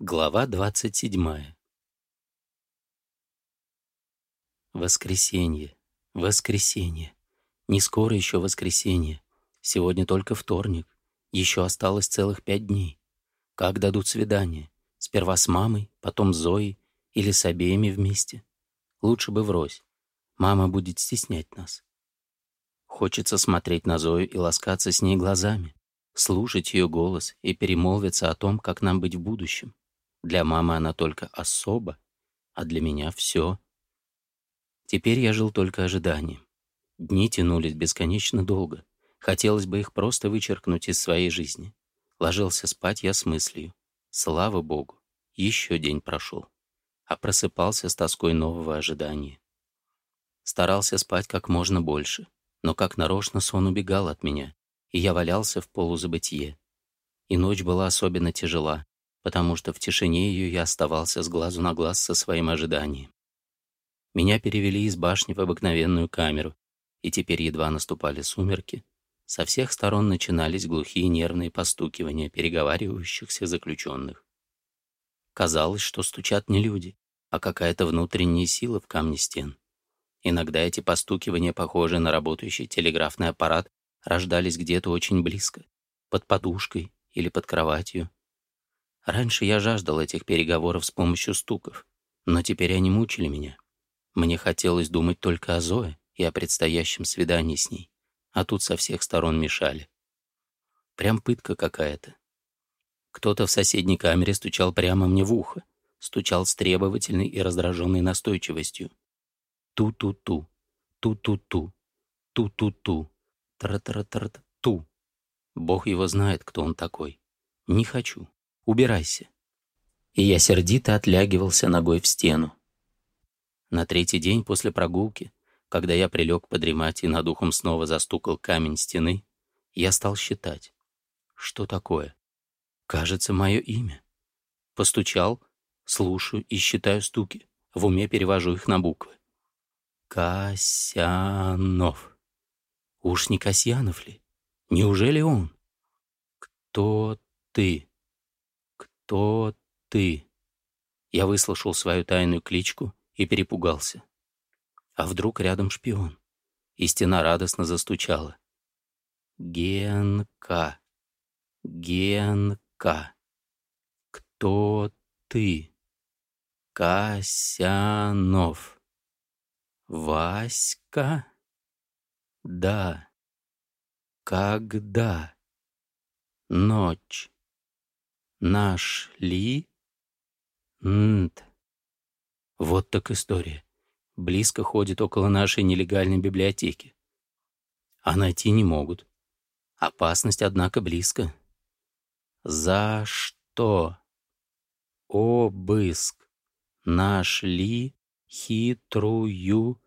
Глава 27. Воскресенье, воскресенье. Не скоро еще воскресенье. Сегодня только вторник. Еще осталось целых пять дней. Как дадут свидание? Сперва с мамой, потом с Зоей или с обеими вместе? Лучше бы врозь. Мама будет стеснять нас. Хочется смотреть на Зою и ласкаться с ней глазами, слушать ее голос и перемолвиться о том, как нам быть в будущем. Для мамы она только особа, а для меня все. Теперь я жил только ожиданием. Дни тянулись бесконечно долго. Хотелось бы их просто вычеркнуть из своей жизни. Ложился спать я с мыслью. Слава Богу, еще день прошел. А просыпался с тоской нового ожидания. Старался спать как можно больше, но как нарочно сон убегал от меня, и я валялся в полузабытье. И ночь была особенно тяжела, потому что в тишине ее я оставался с глазу на глаз со своим ожиданием. Меня перевели из башни в обыкновенную камеру, и теперь едва наступали сумерки. Со всех сторон начинались глухие нервные постукивания переговаривающихся заключенных. Казалось, что стучат не люди, а какая-то внутренняя сила в камне стен. Иногда эти постукивания, похожие на работающий телеграфный аппарат, рождались где-то очень близко, под подушкой или под кроватью, Раньше я жаждал этих переговоров с помощью стуков, но теперь они мучили меня. Мне хотелось думать только о Зое и о предстоящем свидании с ней, а тут со всех сторон мешали. Прям пытка какая-то. Кто-то в соседней камере стучал прямо мне в ухо, стучал с требовательной и раздраженной настойчивостью. Ту-ту-ту, ту-ту-ту, ту-ту-ту, тра-тра-тра-ту. Бог его знает, кто он такой. Не хочу. Убирайся». И я сердито отлягивался ногой в стену. На третий день после прогулки, когда я прилег подремать и над ухом снова застукал камень стены, я стал считать. Что такое? Кажется, мое имя. Постучал, слушаю и считаю стуки. В уме перевожу их на буквы. Касьянов. Уж не Касьянов ли? Неужели он? Кто ты? «Кто ты?» Я выслушал свою тайную кличку и перепугался. А вдруг рядом шпион? И стена радостно застучала. «Генка! Генка! Кто ты?» «Косянов! Васька? Да. Когда? Ночь. Нашли? Нт. Вот так история. Близко ходит около нашей нелегальной библиотеки. А найти не могут. Опасность, однако, близко. За что? Обыск. Нашли хитрую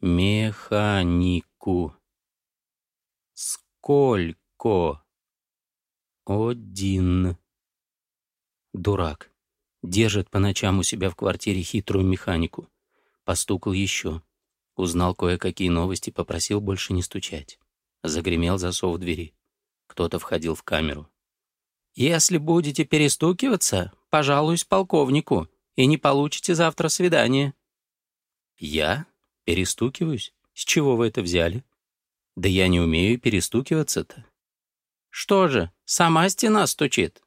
механику. Сколько? Один. Дурак. Держит по ночам у себя в квартире хитрую механику. Постукал еще. Узнал кое-какие новости, попросил больше не стучать. Загремел засов в двери. Кто-то входил в камеру. «Если будете перестукиваться, пожалуюсь полковнику, и не получите завтра свидание». «Я? Перестукиваюсь? С чего вы это взяли?» «Да я не умею перестукиваться-то». «Что же, сама стена стучит?»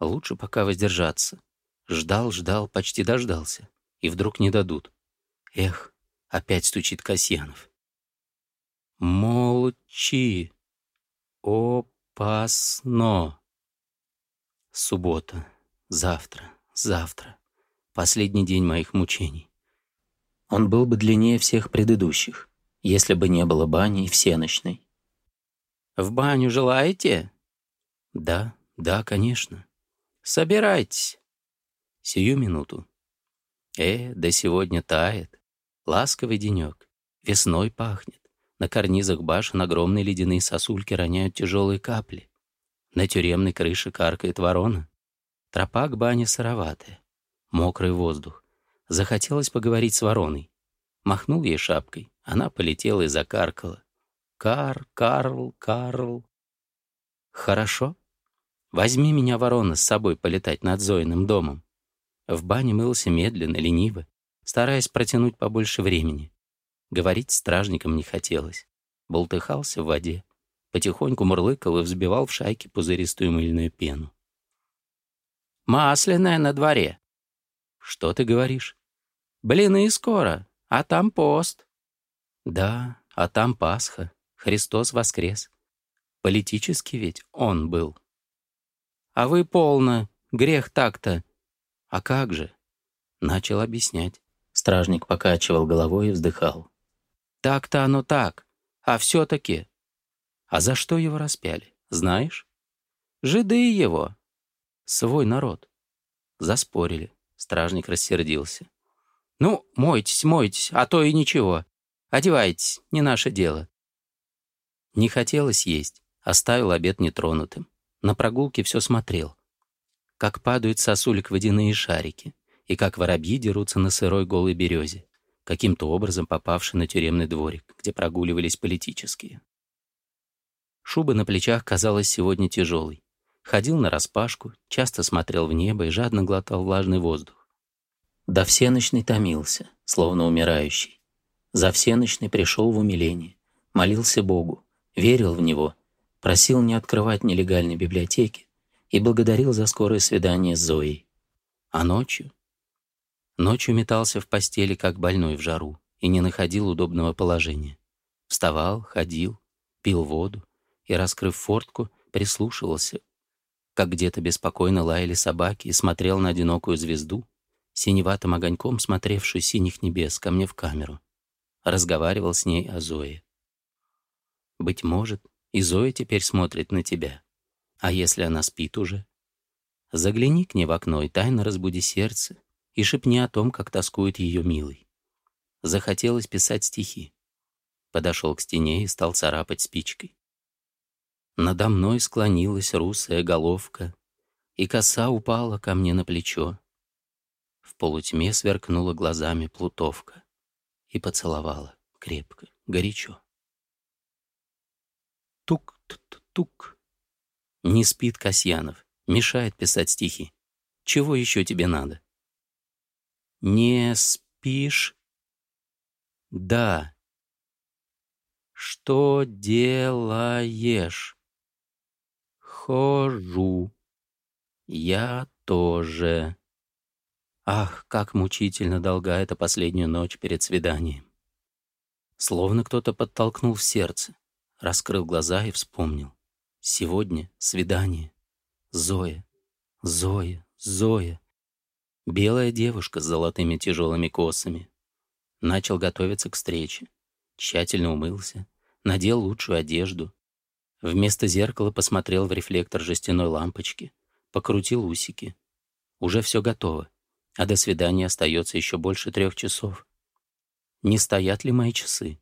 Лучше пока воздержаться. Ждал, ждал, почти дождался. И вдруг не дадут. Эх, опять стучит Касьянов. Молчи. Опасно. Суббота. Завтра. Завтра. Последний день моих мучений. Он был бы длиннее всех предыдущих, если бы не было бани и всеночной. «В баню желаете?» «Да, да, конечно». Собирайтесь. Сию минуту. Э, да сегодня тает. Ласковый денек. Весной пахнет. На карнизах башен огромные ледяные сосульки роняют тяжелые капли. На тюремной крыше каркает ворона. Тропа к бане сыроватая. Мокрый воздух. Захотелось поговорить с вороной. Махнул ей шапкой. Она полетела и закаркала. «Кар, Карл, Карл». «Хорошо», Возьми меня, ворона, с собой полетать над Зоиным домом. В бане мылся медленно, лениво, стараясь протянуть побольше времени. Говорить стражникам не хотелось. Болтыхался в воде, потихоньку мурлыкал и взбивал в шайке пузыристую мыльную пену. «Масляная на дворе!» «Что ты говоришь?» «Блины скоро, а там пост». «Да, а там Пасха, Христос воскрес. Политически ведь он был» а вы полно, грех так-то». «А как же?» Начал объяснять. Стражник покачивал головой и вздыхал. «Так-то оно так, а все-таки...» «А за что его распяли, знаешь?» «Жиды его!» «Свой народ!» Заспорили. Стражник рассердился. «Ну, мойтесь, мойтесь, а то и ничего. Одевайтесь, не наше дело». Не хотелось есть, оставил обед нетронутым. На прогулке все смотрел. Как падают сосулек водяные шарики, и как воробьи дерутся на сырой голой березе, каким-то образом попавший на тюремный дворик, где прогуливались политические. Шуба на плечах казалась сегодня тяжелой. Ходил на распашку, часто смотрел в небо и жадно глотал влажный воздух. До всеночной томился, словно умирающий. За всеночной пришел в умиление, молился Богу, верил в Него просил не открывать нелегальной библиотеки и благодарил за скорое свидание с Зоей. А ночью? Ночью метался в постели, как больной в жару, и не находил удобного положения. Вставал, ходил, пил воду и, раскрыв фортку, прислушивался, как где-то беспокойно лаяли собаки, и смотрел на одинокую звезду, синеватым огоньком смотревшую синих небес ко мне в камеру. Разговаривал с ней о Зое. Быть может, и Зоя теперь смотрит на тебя. А если она спит уже? Загляни к ней в окно и тайно разбуди сердце, и шепни о том, как тоскует ее милый. Захотелось писать стихи. Подошел к стене и стал царапать спичкой. Надо мной склонилась русая головка, и коса упала ко мне на плечо. В полутьме сверкнула глазами плутовка и поцеловала крепко, горячо. Тук-тук-тук. Не спит Касьянов, мешает писать стихи. Чего еще тебе надо? Не спишь? Да. Что делаешь? Хожу. Я тоже. Ах, как мучительно долга эта последняя ночь перед свиданием. Словно кто-то подтолкнул в сердце. Раскрыл глаза и вспомнил. Сегодня свидание. Зоя, Зоя, Зоя. Белая девушка с золотыми тяжелыми косами. Начал готовиться к встрече. Тщательно умылся, надел лучшую одежду. Вместо зеркала посмотрел в рефлектор жестяной лампочки, покрутил усики. Уже все готово, а до свидания остается еще больше трех часов. Не стоят ли мои часы?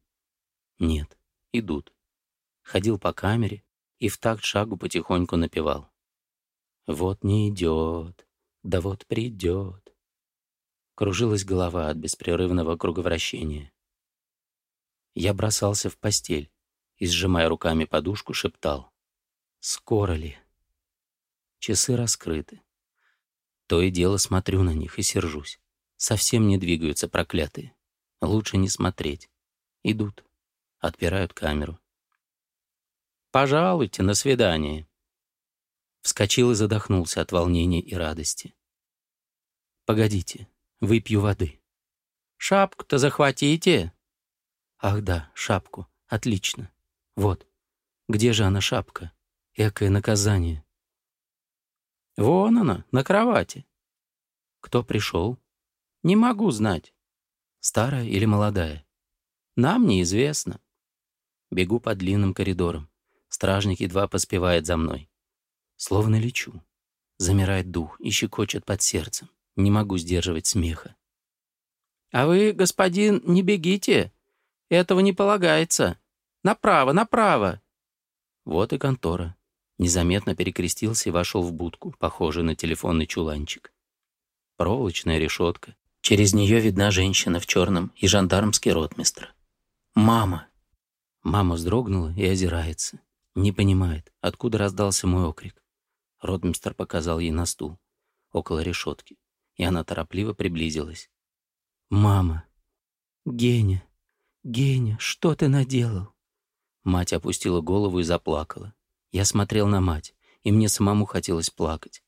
Нет, идут ходил по камере и в такт шагу потихоньку напевал. «Вот не идет, да вот придет». Кружилась голова от беспрерывного круговращения. Я бросался в постель и, сжимая руками подушку, шептал. «Скоро ли?» Часы раскрыты. То и дело смотрю на них и сержусь. Совсем не двигаются проклятые. Лучше не смотреть. Идут. Отпирают камеру. «Пожалуйте, на свидание». Вскочил и задохнулся от волнения и радости. «Погодите, выпью воды». «Шапку-то захватите!» «Ах да, шапку. Отлично. Вот. Где же она, шапка? Экое наказание». «Вон она, на кровати». «Кто пришел?» «Не могу знать. Старая или молодая?» «Нам неизвестно». Бегу по длинным коридорам. Стражник едва поспевает за мной. Словно лечу. Замирает дух и щекочет под сердцем. Не могу сдерживать смеха. «А вы, господин, не бегите. Этого не полагается. Направо, направо!» Вот и контора. Незаметно перекрестился и вошел в будку, похожую на телефонный чуланчик. Проволочная решетка. Через нее видна женщина в черном и жандармский ротмистр. «Мама!» Мама вздрогнула и озирается. Не понимает, откуда раздался мой окрик. Ротмистер показал ей на стул, около решетки, и она торопливо приблизилась. «Мама! Геня! Геня, что ты наделал?» Мать опустила голову и заплакала. Я смотрел на мать, и мне самому хотелось плакать.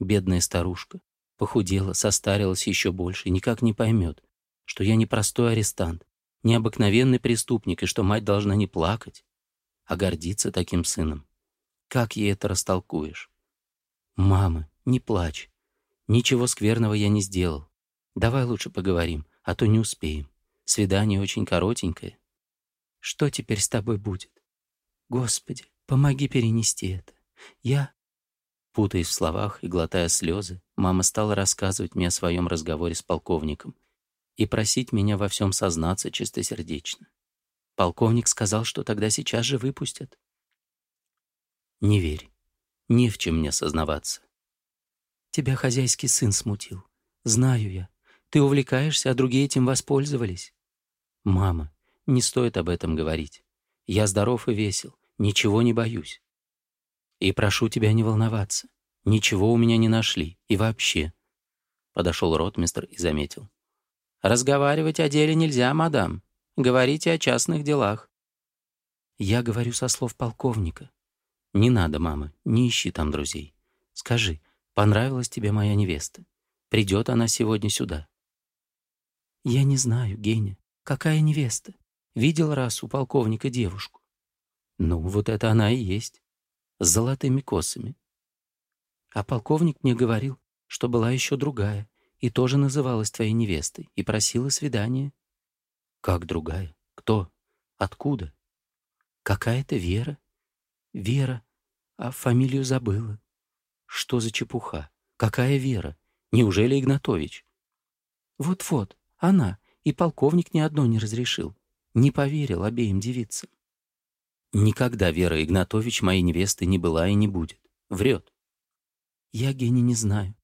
Бедная старушка. Похудела, состарилась еще больше, никак не поймет, что я не простой арестант, необыкновенный преступник, и что мать должна не плакать, а гордиться таким сыном. Как ей это растолкуешь? «Мама, не плачь. Ничего скверного я не сделал. Давай лучше поговорим, а то не успеем. Свидание очень коротенькое. Что теперь с тобой будет? Господи, помоги перенести это. Я...» Путаясь в словах и глотая слезы, мама стала рассказывать мне о своем разговоре с полковником и просить меня во всем сознаться чистосердечно. Полковник сказал, что тогда сейчас же выпустят. Не верь. Не в чем мне сознаваться. Тебя хозяйский сын смутил. Знаю я. Ты увлекаешься, а другие этим воспользовались. Мама, не стоит об этом говорить. Я здоров и весел, ничего не боюсь. И прошу тебя не волноваться. Ничего у меня не нашли. И вообще. Подошел ротмистр и заметил. Разговаривать о деле нельзя, мадам. Говорите о частных делах». «Я говорю со слов полковника. Не надо, мама, не ищи там друзей. Скажи, понравилась тебе моя невеста? Придет она сегодня сюда?» «Я не знаю, Геня, какая невеста? Видел раз у полковника девушку». «Ну, вот это она и есть. С золотыми косами». А полковник мне говорил, что была еще другая, и тоже называлась твоей невестой, и просила свидания. Как другая? Кто? Откуда? Какая-то Вера? Вера. А фамилию забыла. Что за чепуха? Какая Вера? Неужели Игнатович? Вот-вот, она. И полковник ни одно не разрешил. Не поверил обеим девицам. Никогда Вера Игнатович моей невесты не была и не будет. Врет. Я, Гене, не знаю.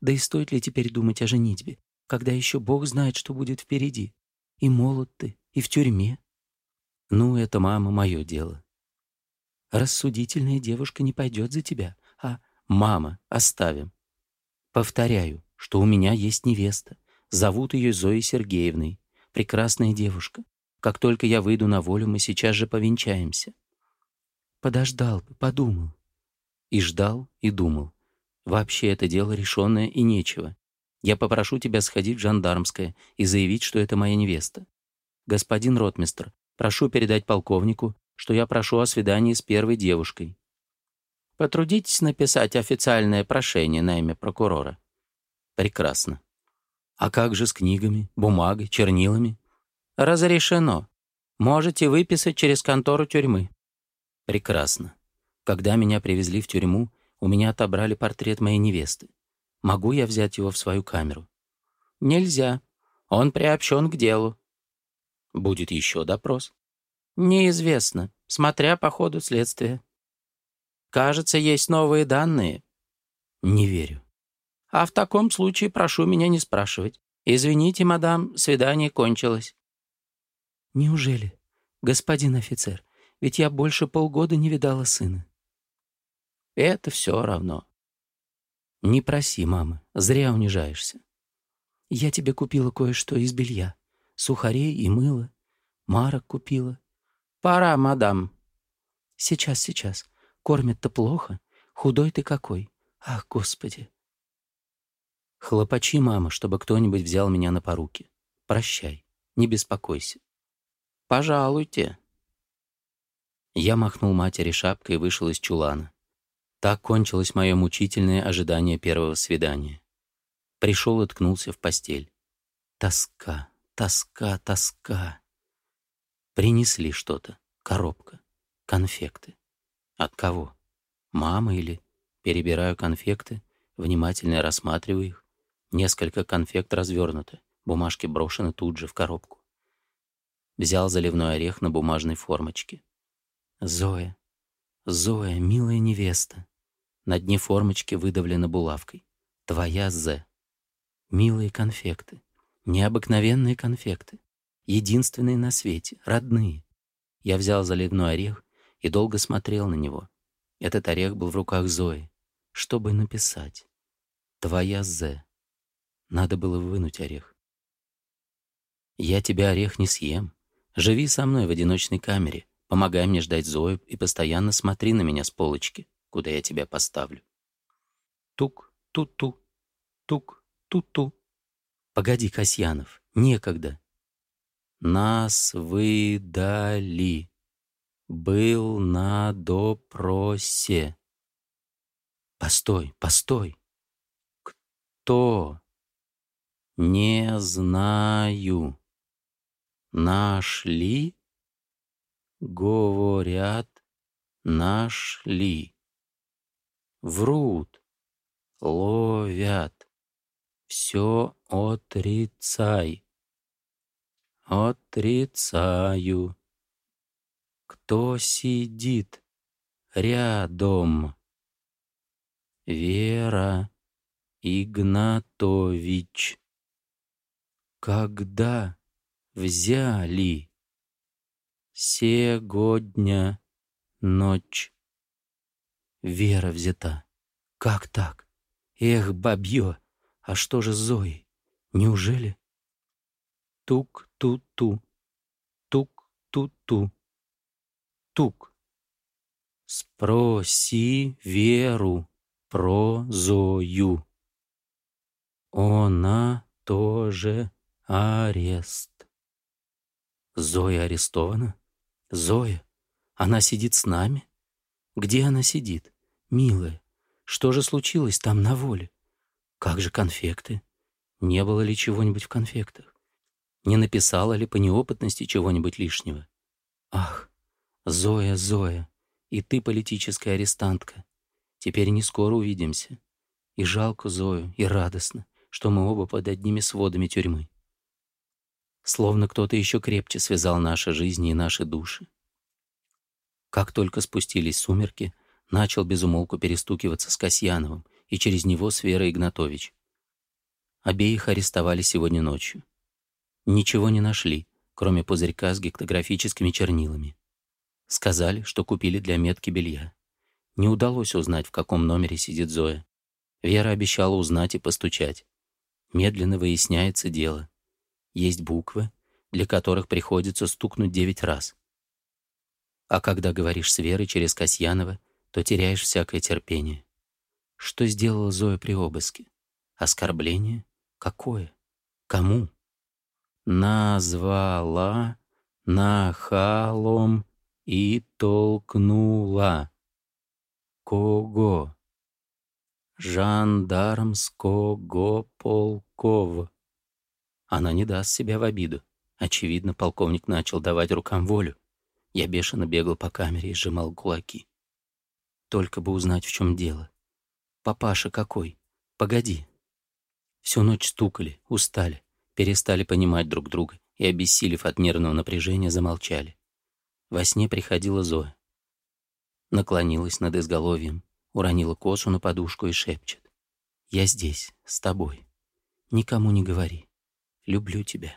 Да и стоит ли теперь думать о женитьбе, когда еще Бог знает, что будет впереди и молод ты, и в тюрьме. Ну, это, мама, мое дело. Рассудительная девушка не пойдет за тебя, а «мама, оставим». Повторяю, что у меня есть невеста. Зовут ее Зоей Сергеевной. Прекрасная девушка. Как только я выйду на волю, мы сейчас же повенчаемся. Подождал бы, подумал. И ждал, и думал. Вообще это дело решенное и нечего. Я попрошу тебя сходить в жандармское и заявить, что это моя невеста. Господин ротмистр, прошу передать полковнику, что я прошу о свидании с первой девушкой. Потрудитесь написать официальное прошение на имя прокурора. Прекрасно. А как же с книгами, бумагой, чернилами? Разрешено. Можете выписать через контору тюрьмы. Прекрасно. Когда меня привезли в тюрьму, у меня отобрали портрет моей невесты. Могу я взять его в свою камеру? Нельзя. Он приобщен к делу. Будет еще допрос. Неизвестно, смотря по ходу следствия. Кажется, есть новые данные. Не верю. А в таком случае прошу меня не спрашивать. Извините, мадам, свидание кончилось. Неужели, господин офицер, ведь я больше полгода не видала сына? Это все равно. «Не проси, мама, зря унижаешься. Я тебе купила кое-что из белья, сухарей и мыла, марок купила». «Пора, мадам». «Сейчас, сейчас. Кормят-то плохо. Худой ты какой. Ах, Господи!» «Хлопачи, мама, чтобы кто-нибудь взял меня на поруки. Прощай, не беспокойся». «Пожалуйте». Я махнул матери шапкой и вышел из чулана. Так кончилось мое мучительное ожидание первого свидания. Пришел и ткнулся в постель. Тоска, тоска, тоска. Принесли что-то. Коробка. Конфекты. От кого? Мама или... Перебираю конфекты, внимательно рассматриваю их. Несколько конфект развернуты, бумажки брошены тут же в коробку. Взял заливной орех на бумажной формочке. «Зоя, «Зоя, милая невеста». На дне формочки выдавлена булавкой. «Твоя З. Милые конфекты. Необыкновенные конфекты. Единственные на свете, родные. Я взял заливной орех и долго смотрел на него. Этот орех был в руках Зои. Чтобы написать. «Твоя З. Надо было вынуть орех. «Я тебя, орех, не съем. Живи со мной в одиночной камере. Помогай мне ждать Зою и постоянно смотри на меня с полочки, куда я тебя поставлю. Тук-ту-ту, тук-ту-ту. Погоди, Касьянов, некогда. Нас выдали. Был на допросе. Постой, постой. Кто? Не знаю. Нашли? Говорят, нашли. Врут, ловят. Все отрицай. Отрицаю. Кто сидит рядом? Вера Игнатович. Когда взяли? Сегодня ночь. Вера взята. Как так? Эх, бабье, а что же с Зоей? Неужели? Тук-ту-ту. Тук-ту-ту. Тук. Спроси Веру про Зою. Она тоже арест. Зоя арестована? Зоя, она сидит с нами? Где она сидит? Милая, что же случилось там на воле? Как же конфекты? Не было ли чего-нибудь в конфектах? Не написала ли по неопытности чего-нибудь лишнего? Ах, Зоя, Зоя, и ты политическая арестантка. Теперь не скоро увидимся. И жалко Зою, и радостно, что мы оба под одними сводами тюрьмы словно кто-то еще крепче связал наши жизни и наши души. Как только спустились сумерки, начал безумолку перестукиваться с Касьяновым и через него с Верой Игнатович. Обеих арестовали сегодня ночью. Ничего не нашли, кроме пузырька с гектографическими чернилами. Сказали, что купили для метки белья. Не удалось узнать, в каком номере сидит Зоя. Вера обещала узнать и постучать. Медленно выясняется дело. Есть буквы, для которых приходится стукнуть девять раз. А когда говоришь с Верой через Касьянова, то теряешь всякое терпение. Что сделала Зоя при обыске? Оскорбление? Какое? Кому? Назвала нахалом и толкнула. Кого? Жандармского полкова. Она не даст себя в обиду. Очевидно, полковник начал давать рукам волю. Я бешено бегал по камере и сжимал кулаки. Только бы узнать, в чем дело. «Папаша какой? Погоди!» Всю ночь стукали, устали, перестали понимать друг друга и, обессилев от нервного напряжения, замолчали. Во сне приходила Зоя. Наклонилась над изголовьем, уронила косу на подушку и шепчет. «Я здесь, с тобой. Никому не говори люблю тебя».